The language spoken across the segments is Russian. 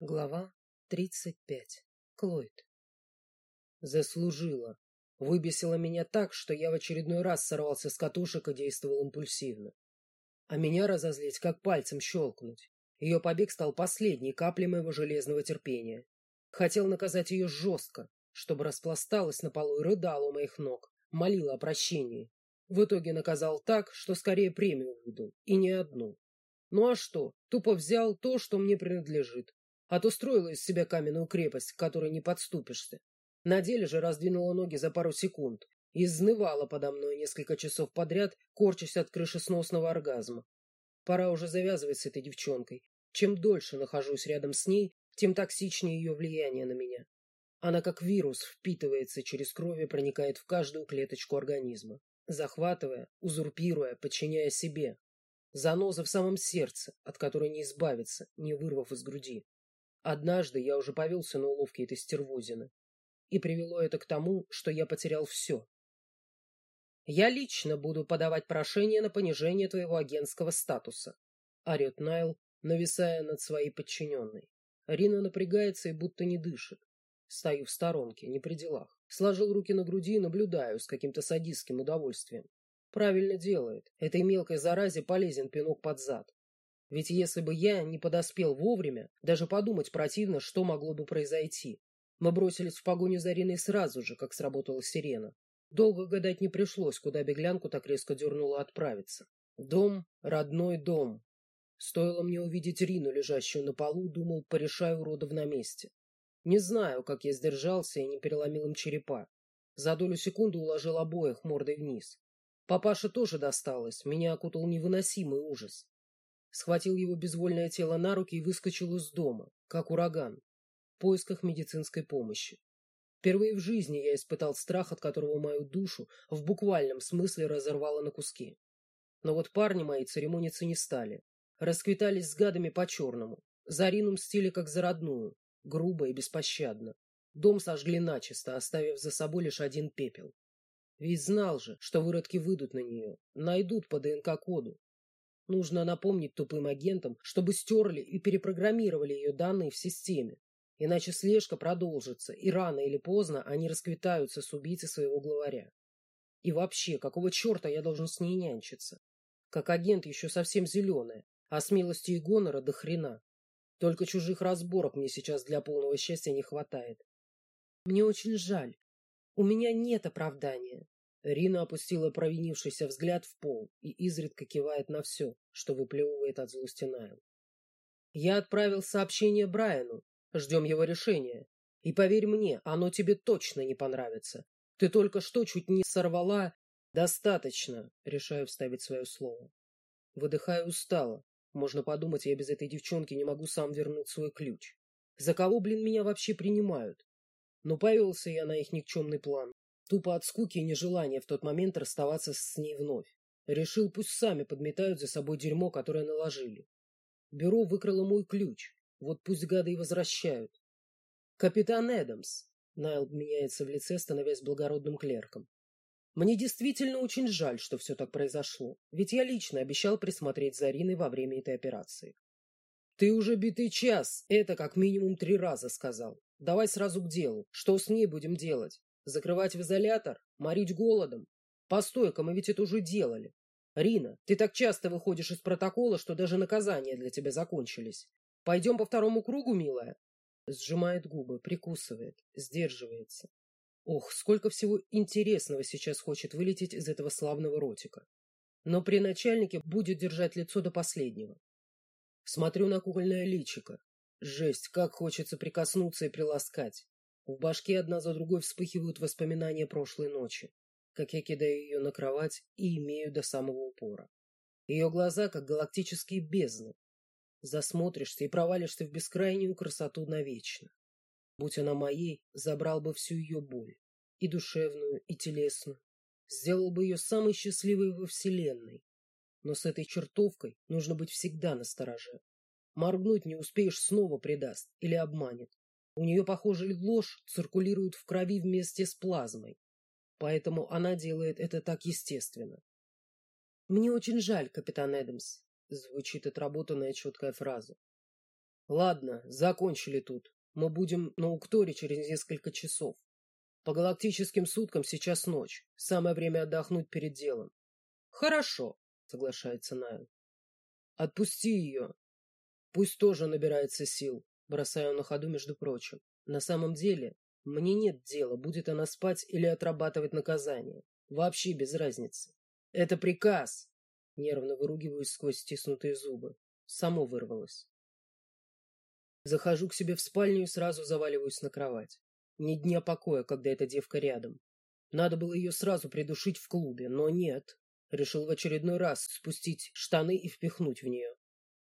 Глава тридцать пять. Клойд. Заслужила. Выбесила меня так, что я в очередной раз сорвался с катушек и действовал импульсивно. А меня разозлить, как пальцем щелкнуть. Ее побег стал последней каплей моего железного терпения. Хотел наказать ее жестко, чтобы распласталась на полу и рыдала у моих ног, молила о прощении. В итоге наказал так, что скорее премию выйду, и не одну. Ну а что, тупо взял то, что мне принадлежит, а из себя каменную крепость, к которой не подступишься. На деле же раздвинула ноги за пару секунд и изнывала подо мной несколько часов подряд, корчась от крышесносного оргазма. Пора уже завязывать с этой девчонкой. Чем дольше нахожусь рядом с ней, тем токсичнее ее влияние на меня. Она как вирус впитывается через кровь и проникает в каждую клеточку организма, захватывая, узурпируя, подчиняя себе. Заноза в самом сердце, от которой не избавиться, не вырвав из груди. Однажды я уже повелся на уловки этой стервозины. И привело это к тому, что я потерял все. «Я лично буду подавать прошение на понижение твоего агентского статуса», — орет Найл, нависая над своей подчиненной. Рина напрягается и будто не дышит. Стою в сторонке, не при делах. Сложил руки на груди и наблюдаю с каким-то садистским удовольствием. Правильно делает. Этой мелкой заразе полезен пинок под зад. Ведь если бы я не подоспел вовремя, даже подумать противно, что могло бы произойти. Мы бросились в погоню за Риной сразу же, как сработала сирена. Долго гадать не пришлось, куда беглянку так резко дернуло отправиться. Дом, родной дом. Стоило мне увидеть Рину, лежащую на полу, думал, порешаю уродов на месте. Не знаю, как я сдержался и не переломил им черепа. За долю секунды уложил обоих мордой вниз. Папаше тоже досталось, меня окутал невыносимый ужас схватил его безвольное тело на руки и выскочил из дома, как ураган, в поисках медицинской помощи. Впервые в жизни я испытал страх, от которого мою душу в буквальном смысле разорвало на куски. Но вот парни мои церемониться не стали. Расквитались с гадами по-черному. За Рину мстили как за родную, грубо и беспощадно. Дом сожгли начисто, оставив за собой лишь один пепел. Ведь знал же, что выродки выйдут на нее, найдут по ДНК-коду, Нужно напомнить тупым агентам, чтобы стерли и перепрограммировали ее данные в системе. Иначе слежка продолжится, и рано или поздно они расквитаются с убийцей своего главаря. И вообще, какого черта я должен с ней нянчиться? Как агент еще совсем зеленая, а смелости и гонора до хрена. Только чужих разборок мне сейчас для полного счастья не хватает. Мне очень жаль. У меня нет оправдания. Рина опустила провинившийся взгляд в пол и изредка кивает на все, что выплевывает от злости Найл. Я отправил сообщение Брайану. Ждем его решения. И поверь мне, оно тебе точно не понравится. Ты только что чуть не сорвала... Достаточно, решаю вставить свое слово. Выдыхаю устало. Можно подумать, я без этой девчонки не могу сам вернуть свой ключ. За кого, блин, меня вообще принимают? Но повелся я на их никчемный план. Тупо от скуки и нежелания в тот момент расставаться с ней вновь. Решил, пусть сами подметают за собой дерьмо, которое наложили. Бюро выкрало мой ключ. Вот пусть гады и возвращают. Капитан Эдамс. Найл меняется в лице, становясь благородным клерком. Мне действительно очень жаль, что все так произошло, ведь я лично обещал присмотреть за Риной во время этой операции. Ты уже битый час, это как минимум три раза сказал. Давай сразу к делу. Что с ней будем делать? Закрывать в изолятор? Морить голодом? Постой-ка, мы ведь это уже делали. Рина, ты так часто выходишь из протокола, что даже наказания для тебя закончились. Пойдем по второму кругу, милая? Сжимает губы, прикусывает, сдерживается. Ох, сколько всего интересного сейчас хочет вылететь из этого славного ротика. Но при начальнике будет держать лицо до последнего. Смотрю на кукольное личико. Жесть, как хочется прикоснуться и приласкать. В башке одна за другой вспыхивают воспоминания прошлой ночи, как я кидаю ее на кровать и имею до самого упора. Ее глаза, как галактические бездны. Засмотришься и провалишься в бескрайнюю красоту навечно. Будь она моей, забрал бы всю ее боль, и душевную, и телесную. Сделал бы ее самой счастливой во Вселенной. Но с этой чертовкой нужно быть всегда настороже. Моргнуть не успеешь, снова предаст или обманет. У нее, похоже, ложь циркулирует в крови вместе с плазмой. Поэтому она делает это так естественно. «Мне очень жаль, капитан Эдамс», — звучит отработанная четкая фраза. Ладно, закончили тут. Мы будем на Укторе через несколько часов. По галактическим суткам сейчас ночь. Самое время отдохнуть перед делом. Хорошо, соглашается Найл. Отпусти ее. Пусть тоже набирается сил. Бросаю на ходу, между прочим. На самом деле, мне нет дела, будет она спать или отрабатывать наказание. Вообще без разницы. Это приказ. Нервно выругиваюсь сквозь стиснутые зубы. Само вырвалось. Захожу к себе в спальню и сразу заваливаюсь на кровать. Ни дня покоя, когда эта девка рядом. Надо было ее сразу придушить в клубе, но нет. Решил в очередной раз спустить штаны и впихнуть в нее.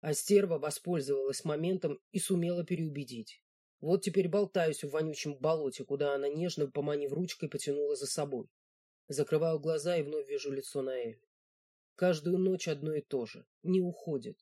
А стерва воспользовалась моментом и сумела переубедить. Вот теперь болтаюсь в вонючем болоте, куда она нежно, поманив ручкой, потянула за собой. Закрываю глаза и вновь вижу лицо Наэль. Каждую ночь одно и то же. Не уходит.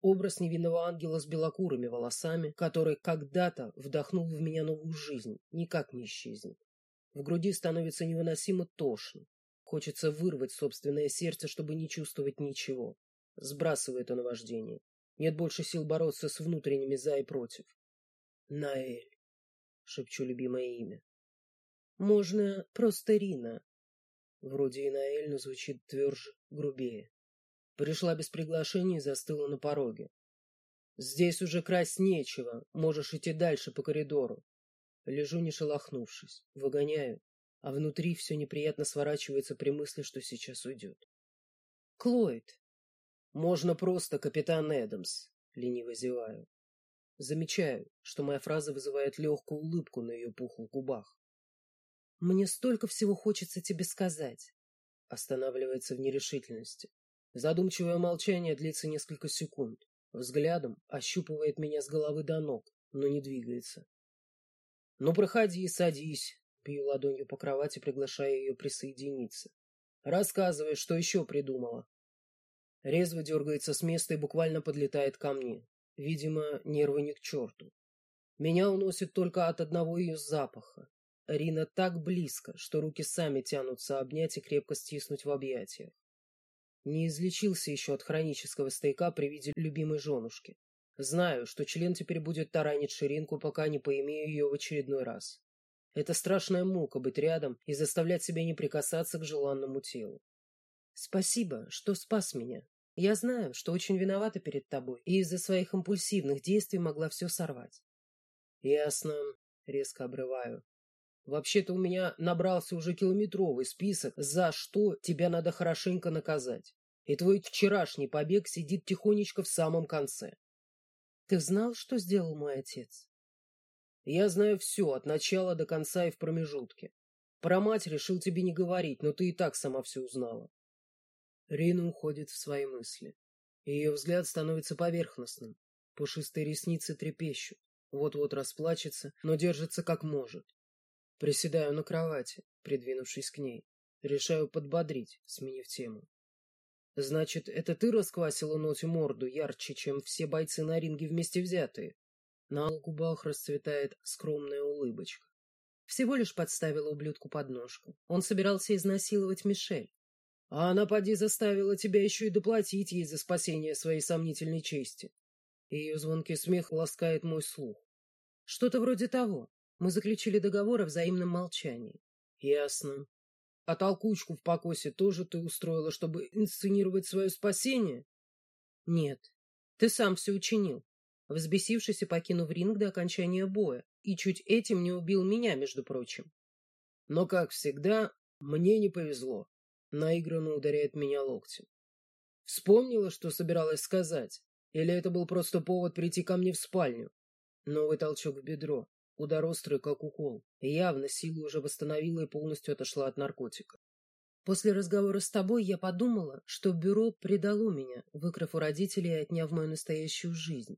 Образ невинного ангела с белокурыми волосами, который когда-то вдохнул в меня новую жизнь, никак не исчезнет. В груди становится невыносимо тошно. Хочется вырвать собственное сердце, чтобы не чувствовать ничего. Сбрасывает оно вождение. Нет больше сил бороться с внутренними за и против. Наэль, шепчу любимое имя. Можно просто Рина. Вроде и Наэль, но звучит тверже, грубее. Пришла без приглашения и застыла на пороге. Здесь уже красть нечего, можешь идти дальше по коридору. Лежу, не шелохнувшись, выгоняю, а внутри все неприятно сворачивается при мысли, что сейчас уйдет. Клойд. Можно просто капитан Эдамс, лениво зеваю. Замечаю, что моя фраза вызывает легкую улыбку на ее пухлых губах. Мне столько всего хочется тебе сказать. Останавливается в нерешительности. Задумчивое молчание длится несколько секунд. Взглядом ощупывает меня с головы до ног, но не двигается. «Ну, проходи и садись», — пью ладонью по кровати, приглашая ее присоединиться. «Рассказывай, что еще придумала». Резво дергается с места и буквально подлетает ко мне. Видимо, нервы не к черту. Меня уносит только от одного ее запаха. Рина так близко, что руки сами тянутся обнять и крепко стиснуть в объятиях. Не излечился еще от хронического стояка при виде любимой женушки. Знаю, что член теперь будет таранить ширинку, пока не поимею ее в очередной раз. Это страшная мука быть рядом и заставлять себя не прикасаться к желанному телу. Спасибо, что спас меня. Я знаю, что очень виновата перед тобой, и из-за своих импульсивных действий могла все сорвать. Ясно. Резко обрываю. Вообще-то у меня набрался уже километровый список, за что тебя надо хорошенько наказать. И твой вчерашний побег сидит тихонечко в самом конце. Ты знал, что сделал мой отец? Я знаю все, от начала до конца и в промежутке. Про мать решил тебе не говорить, но ты и так сама все узнала. Рина уходит в свои мысли. Ее взгляд становится поверхностным. Пушистые ресницы трепещут. Вот-вот расплачется, но держится как может. Приседаю на кровати, придвинувшись к ней. Решаю подбодрить, сменив тему. Значит, это ты расквасила Ноте морду ярче, чем все бойцы на ринге вместе взятые? На губах расцветает скромная улыбочка. Всего лишь подставила ублюдку подножку. Он собирался изнасиловать Мишель. А она, поди, заставила тебя еще и доплатить ей за спасение своей сомнительной чести. Ее звонкий смех ласкает мой слух. Что-то вроде того. Мы заключили договор о взаимном молчании. Ясно. А толкучку в покосе тоже ты устроила, чтобы инсценировать свое спасение? Нет. Ты сам все учинил, взбесившись и покинув ринг до окончания боя, и чуть этим не убил меня, между прочим. Но, как всегда, мне не повезло. Наигранно ударяет меня локтем. Вспомнила, что собиралась сказать? Или это был просто повод прийти ко мне в спальню? Новый толчок в бедро. Удар острый, как укол. явно силу уже восстановила и полностью отошла от наркотика. После разговора с тобой я подумала, что бюро предало меня, выкрав у родителей и отняв мою настоящую жизнь.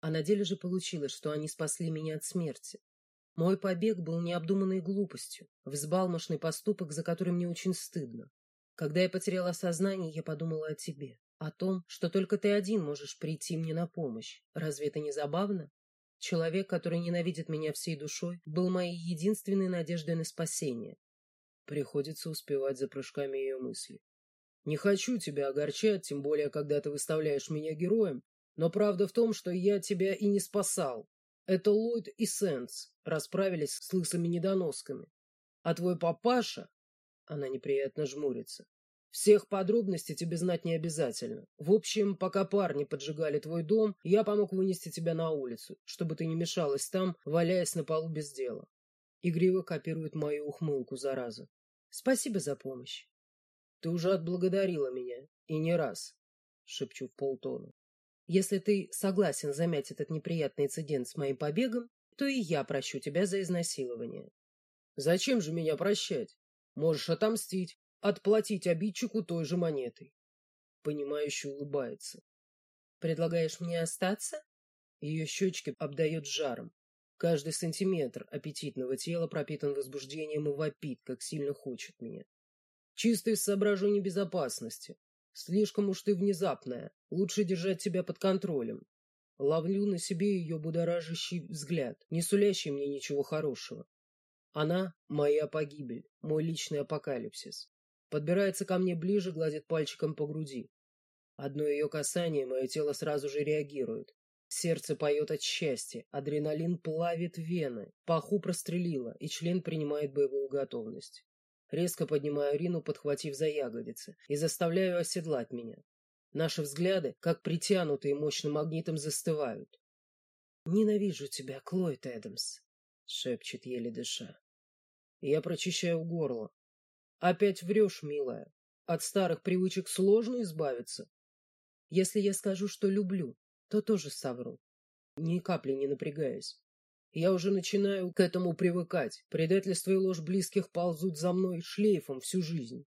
А на деле же получилось, что они спасли меня от смерти. Мой побег был необдуманной глупостью, взбалмошный поступок, за который мне очень стыдно. Когда я потеряла сознание, я подумала о тебе, о том, что только ты один можешь прийти мне на помощь. Разве это не забавно? Человек, который ненавидит меня всей душой, был моей единственной надеждой на спасение. Приходится успевать за прыжками ее мысли. Не хочу тебя огорчать, тем более, когда ты выставляешь меня героем, Но правда в том, что я тебя и не спасал. Это Ллойд и Сенс расправились с лысыми недоносками. А твой папаша... Она неприятно жмурится. Всех подробностей тебе знать не обязательно. В общем, пока парни поджигали твой дом, я помог вынести тебя на улицу, чтобы ты не мешалась там, валяясь на полу без дела. Игриво копирует мою ухмылку, зараза. Спасибо за помощь. Ты уже отблагодарила меня, и не раз, шепчу в полтона. Если ты согласен замять этот неприятный инцидент с моим побегом, то и я прощу тебя за изнасилование. Зачем же меня прощать? Можешь отомстить, отплатить обидчику той же монетой. Понимающе улыбается. Предлагаешь мне остаться? Ее щечки обдает жаром. Каждый сантиметр аппетитного тела пропитан возбуждением и вопит, как сильно хочет меня. Чисто из соображений безопасности. Слишком уж ты внезапная. Лучше держать тебя под контролем. Ловлю на себе ее будоражащий взгляд, не сулящий мне ничего хорошего. Она — моя погибель, мой личный апокалипсис. Подбирается ко мне ближе, гладит пальчиком по груди. Одно ее касание, мое тело сразу же реагирует. Сердце поет от счастья, адреналин плавит вены, паху прострелило, и член принимает боевую готовность. Резко поднимаю Рину, подхватив за ягодицы, и заставляю оседлать меня. Наши взгляды, как притянутые мощным магнитом, застывают. «Ненавижу тебя, Клойд Эдамс», — шепчет еле дыша. Я прочищаю горло. «Опять врешь, милая. От старых привычек сложно избавиться. Если я скажу, что люблю, то тоже совру. Ни капли не напрягаясь. Я уже начинаю к этому привыкать. Предательство и ложь близких ползут за мной шлейфом всю жизнь.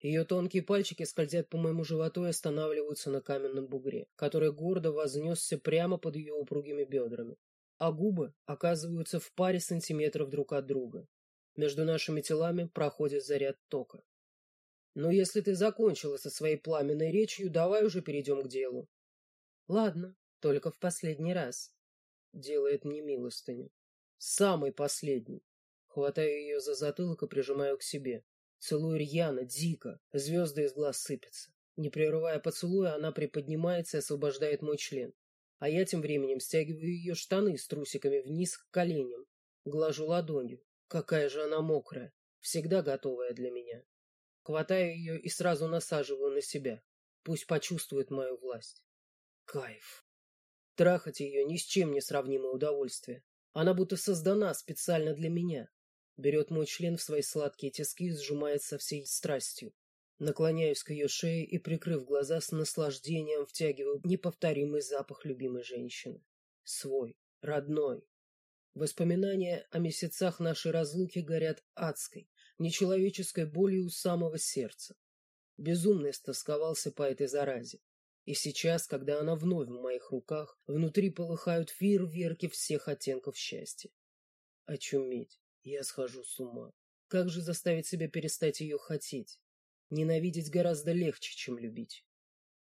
Ее тонкие пальчики скользят по моему животу и останавливаются на каменном бугре, который гордо вознесся прямо под ее упругими бедрами. А губы оказываются в паре сантиметров друг от друга. Между нашими телами проходит заряд тока. Но если ты закончила со своей пламенной речью, давай уже перейдем к делу. Ладно, только в последний раз. Делает мне милостыню. Самый последний. Хватаю ее за затылок и прижимаю к себе. Целую рьяно, дико. Звезды из глаз сыпятся. Не прерывая поцелуя, она приподнимается и освобождает мой член. А я тем временем стягиваю ее штаны с трусиками вниз к коленям. Глажу ладонью. Какая же она мокрая. Всегда готовая для меня. Хватаю ее и сразу насаживаю на себя. Пусть почувствует мою власть. Кайф. Трахать ее ни с чем не сравнимое удовольствие. Она будто создана специально для меня. Берет мой член в свои сладкие тиски и сжимает со всей страстью. Наклоняюсь к ее шее и, прикрыв глаза, с наслаждением втягиваю неповторимый запах любимой женщины. Свой, родной. Воспоминания о месяцах нашей разлуки горят адской, нечеловеческой болью у самого сердца. Безумно истосковался по этой заразе. И сейчас, когда она вновь в моих руках, внутри полыхают фейерверки всех оттенков счастья. Очуметь, я схожу с ума. Как же заставить себя перестать ее хотеть? Ненавидеть гораздо легче, чем любить.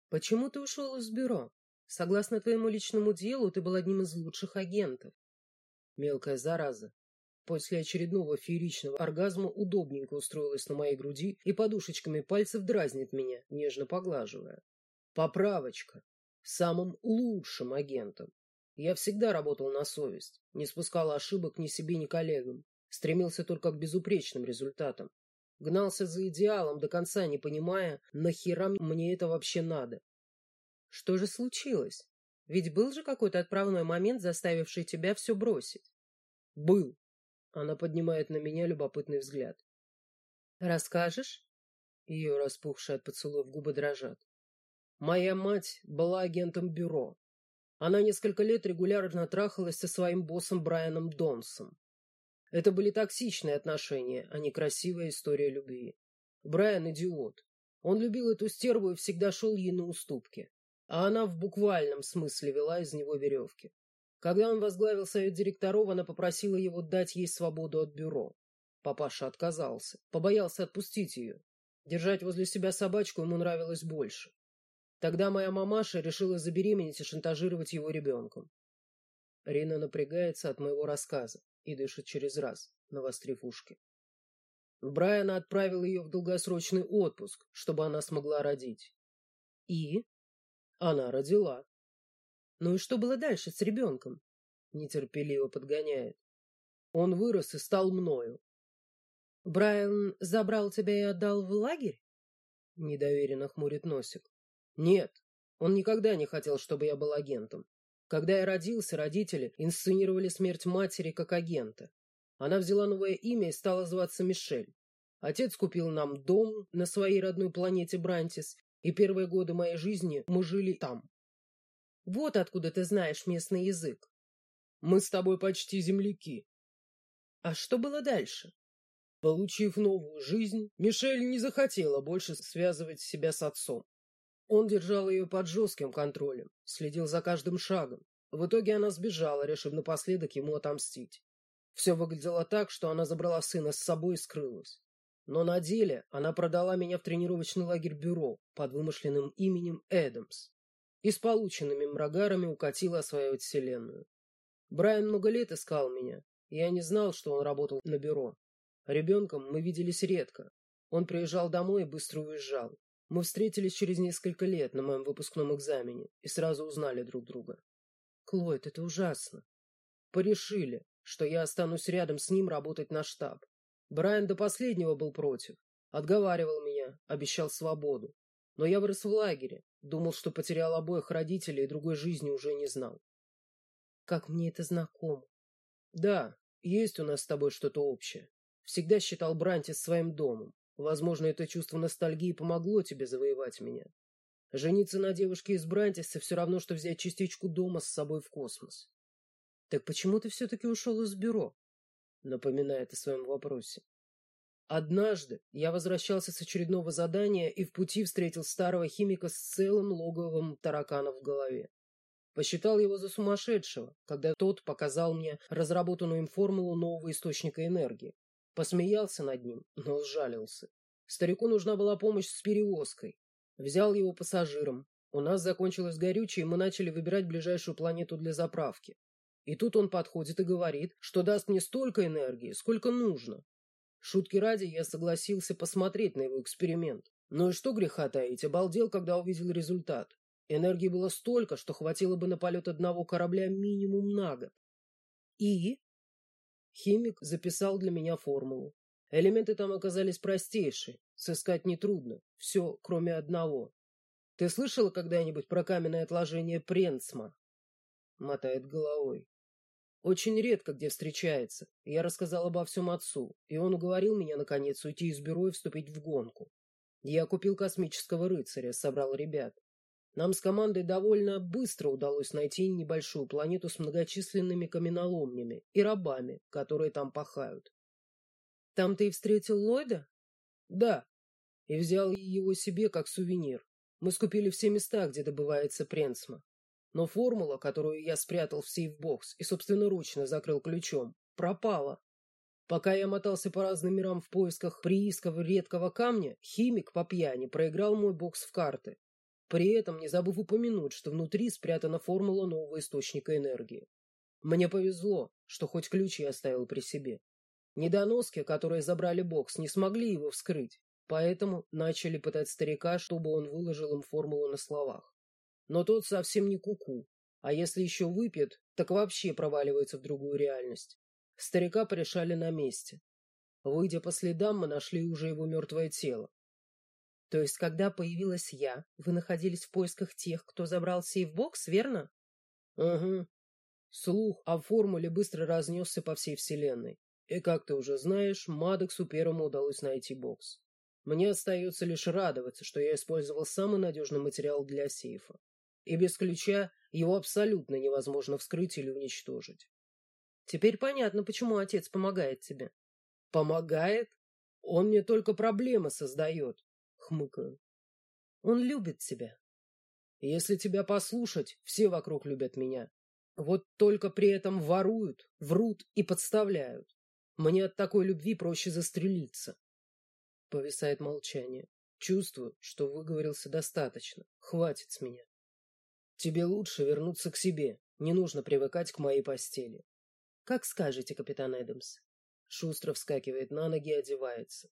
Почему ты ушел из бюро? Согласно твоему личному делу, ты был одним из лучших агентов. Мелкая зараза. После очередного фееричного оргазма удобненько устроилась на моей груди и подушечками пальцев дразнит меня, нежно поглаживая. Поправочка. Самым лучшим агентом. Я всегда работал на совесть, не спускал ошибок ни себе, ни коллегам, стремился только к безупречным результатам. Гнался за идеалом, до конца не понимая, нахера мне это вообще надо. Что же случилось? Ведь был же какой-то отправной момент, заставивший тебя все бросить. Был. Она поднимает на меня любопытный взгляд. Расскажешь? Ее распухшие от поцелуев губы дрожат. Моя мать была агентом бюро. Она несколько лет регулярно трахалась со своим боссом Брайаном Донсом. Это были токсичные отношения, а не красивая история любви. Брайан идиот. Он любил эту стерву и всегда шел ей на уступки. А она в буквальном смысле вела из него веревки. Когда он возглавил совет директоров, она попросила его дать ей свободу от бюро. Папаша отказался, побоялся отпустить ее. Держать возле себя собачку ему нравилось больше. Тогда моя мамаша решила забеременеть и шантажировать его ребенком. Рина напрягается от моего рассказа и дышит через раз, навострив ушки. Брайана отправил ее в долгосрочный отпуск, чтобы она смогла родить. И? Она родила. Ну и что было дальше с ребенком? Нетерпеливо подгоняет. Он вырос и стал мною. Брайан забрал тебя и отдал в лагерь? Недоверенно хмурит носик. Нет, он никогда не хотел, чтобы я был агентом. Когда я родился, родители инсценировали смерть матери как агента. Она взяла новое имя и стала зваться Мишель. Отец купил нам дом на своей родной планете Брантис, и первые годы моей жизни мы жили там. Вот откуда ты знаешь местный язык. Мы с тобой почти земляки. А что было дальше? Получив новую жизнь, Мишель не захотела больше связывать себя с отцом. Он держал ее под жестким контролем, следил за каждым шагом. В итоге она сбежала, решив напоследок ему отомстить. Все выглядело так, что она забрала сына с собой и скрылась. Но на деле она продала меня в тренировочный лагерь бюро под вымышленным именем Эдамс и с полученными мрагарами укатила осваивать вселенную. Брайан много лет искал меня, и я не знал, что он работал на бюро. Ребенком мы виделись редко. Он приезжал домой и быстро уезжал. Мы встретились через несколько лет на моем выпускном экзамене и сразу узнали друг друга. Клойд, это ужасно. Порешили, что я останусь рядом с ним работать на штаб. Брайан до последнего был против. Отговаривал меня, обещал свободу. Но я вырос в лагере, думал, что потерял обоих родителей и другой жизни уже не знал. Как мне это знакомо. Да, есть у нас с тобой что-то общее. Всегда считал Брантис своим домом. Возможно, это чувство ностальгии помогло тебе завоевать меня. Жениться на девушке из Брантиса все равно, что взять частичку дома с собой в космос. Так почему ты все-таки ушел из бюро? Напоминает о своем вопросе. Однажды я возвращался с очередного задания и в пути встретил старого химика с целым логовым тараканов в голове. Посчитал его за сумасшедшего, когда тот показал мне разработанную им формулу нового источника энергии. Посмеялся над ним, но сжалился. Старику нужна была помощь с перевозкой. Взял его пассажиром. У нас закончилось горючее, и мы начали выбирать ближайшую планету для заправки. И тут он подходит и говорит, что даст мне столько энергии, сколько нужно. Шутки ради я согласился посмотреть на его эксперимент. Ну и что греха таить, обалдел, когда увидел результат. Энергии было столько, что хватило бы на полет одного корабля минимум на год. И? Химик записал для меня формулу. Элементы там оказались простейшие, сыскать нетрудно, все, кроме одного. Ты слышала когда-нибудь про каменное отложение Пренцма? Мотает головой. Очень редко где встречается. Я рассказал обо всем отцу, и он уговорил меня, наконец, уйти из бюро и вступить в гонку. Я купил космического рыцаря, собрал ребят. Нам с командой довольно быстро удалось найти небольшую планету с многочисленными каменоломнями и рабами, которые там пахают. Там ты и встретил Ллойда? Да. И взял его себе как сувенир. Мы скупили все места, где добывается пренсма. Но формула, которую я спрятал в сейфбокс и собственноручно закрыл ключом, пропала. Пока я мотался по разным мирам в поисках приисков редкого камня, химик по пьяни проиграл мой бокс в карты при этом не забыв упомянуть, что внутри спрятана формула нового источника энергии. Мне повезло, что хоть ключ я оставил при себе. Недоноски, которые забрали бокс, не смогли его вскрыть, поэтому начали пытать старика, чтобы он выложил им формулу на словах. Но тот совсем не куку, -ку, а если еще выпьет, так вообще проваливается в другую реальность. Старика порешали на месте. Выйдя по следам, мы нашли уже его мертвое тело. То есть, когда появилась я, вы находились в поисках тех, кто забрал сейфбокс, верно? Угу. Слух о формуле быстро разнесся по всей вселенной. И, как ты уже знаешь, Мадексу первому удалось найти бокс. Мне остается лишь радоваться, что я использовал самый надежный материал для сейфа. И без ключа его абсолютно невозможно вскрыть или уничтожить. Теперь понятно, почему отец помогает тебе. Помогает? Он мне только проблемы создает хмыкаю. Он любит тебя. Если тебя послушать, все вокруг любят меня. Вот только при этом воруют, врут и подставляют. Мне от такой любви проще застрелиться. Повисает молчание. Чувствую, что выговорился достаточно. Хватит с меня. Тебе лучше вернуться к себе. Не нужно привыкать к моей постели. Как скажете, капитан Эдамс. Шустро вскакивает на ноги и одевается.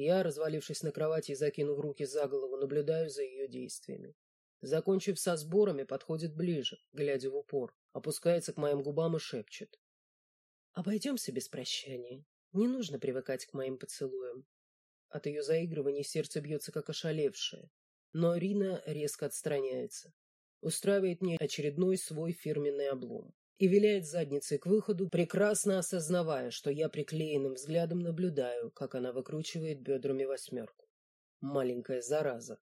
Я, развалившись на кровати и закинув руки за голову, наблюдаю за ее действиями. Закончив со сборами, подходит ближе, глядя в упор, опускается к моим губам и шепчет. «Обойдемся без прощания. Не нужно привыкать к моим поцелуям». От ее заигрываний сердце бьется как ошалевшее. Но Рина резко отстраняется. Устраивает мне очередной свой фирменный облом. И виляет задницей к выходу, прекрасно осознавая, что я приклеенным взглядом наблюдаю, как она выкручивает бедрами восьмерку. Маленькая зараза.